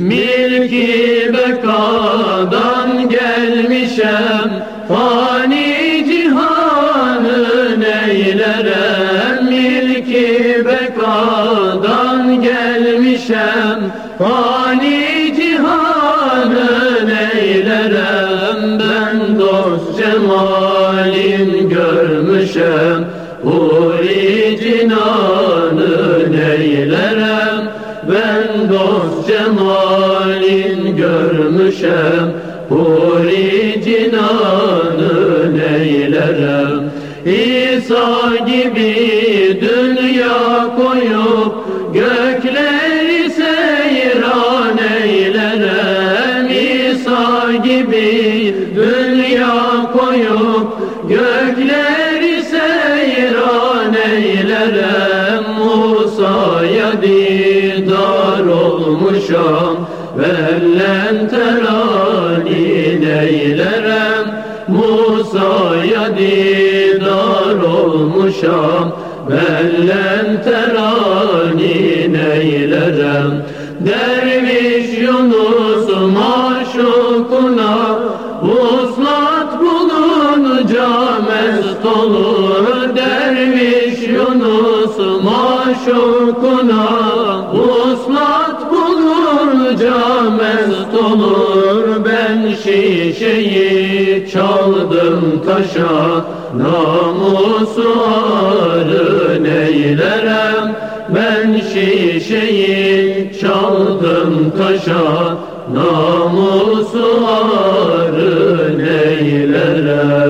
Milki bekadan gelmişem Fani cihanı neylerem Milki bekadan gelmişem Fani cihanı neylerem Ben dost cemalin görmüşem Huri cinanı neylerem ben dost cemalin görmüşem Huri cinanı neylerem İsa gibi dünya koyup Gökleri olmuşam Vellen terani neylerem Musa'ya didar olmuşam. Bellen terani neylerem Derviş Yunus maşukuna Vuslat bulunca mest olur. Derviş Yunus maşukuna Vuslat olur Ben şişeyi çaldım taşa Namusu arı neylerem? Ben şişeyi çaldım taşa Namusu arı neylerem